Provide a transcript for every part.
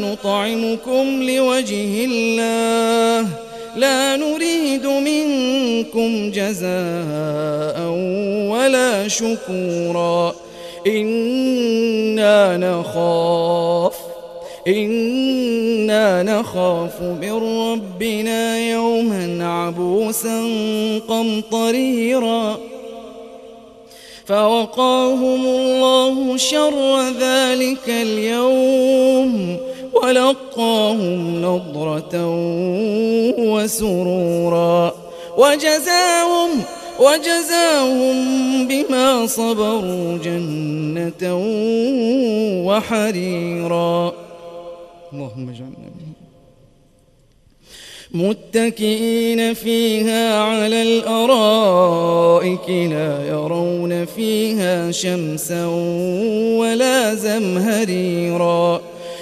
نطعمكم لوجه الله لا نريد منكم جزاء ولا شكورا إنا نخاف إنا نخاف من ربنا يوما عبوسا قمطريرا فوقاهم الله شر ذلك اليوم ولقاهم نظرة وسرورا وجزاهم وجزاهم بما صبروا جنة وحريرا. اللهم اجعلنا متكئين فيها على الأرائك لا يرون فيها شمسا ولا زمهريرا.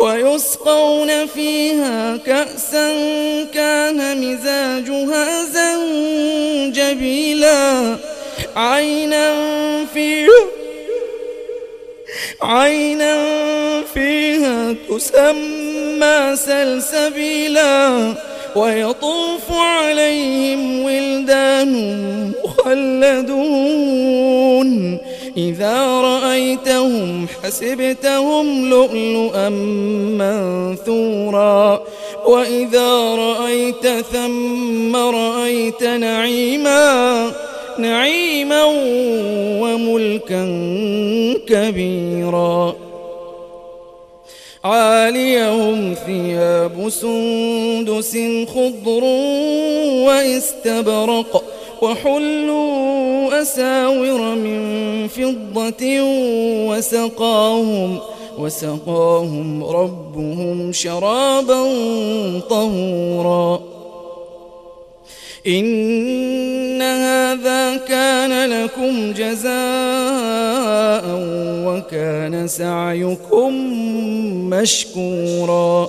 ويسقون فيها كأسا كان مزاجها زنجبيلا عينا فيها عينا فيها تسمى سلسبيلا ويطوف عليهم ولدان مخلدون. إذا رأيتهم حسبتهم لؤلؤا منثورا. وإذا رأيت ثم رأيت نعيما نعيما وملكا كبيرا. عاليهم ثياب سندس خضر وإستبرق وحلوا أساور من فضة وسقاهم وسقاهم ربهم شرابا طهورا. إن هذا كان لكم جزاء وكان سعيكم مشكورا.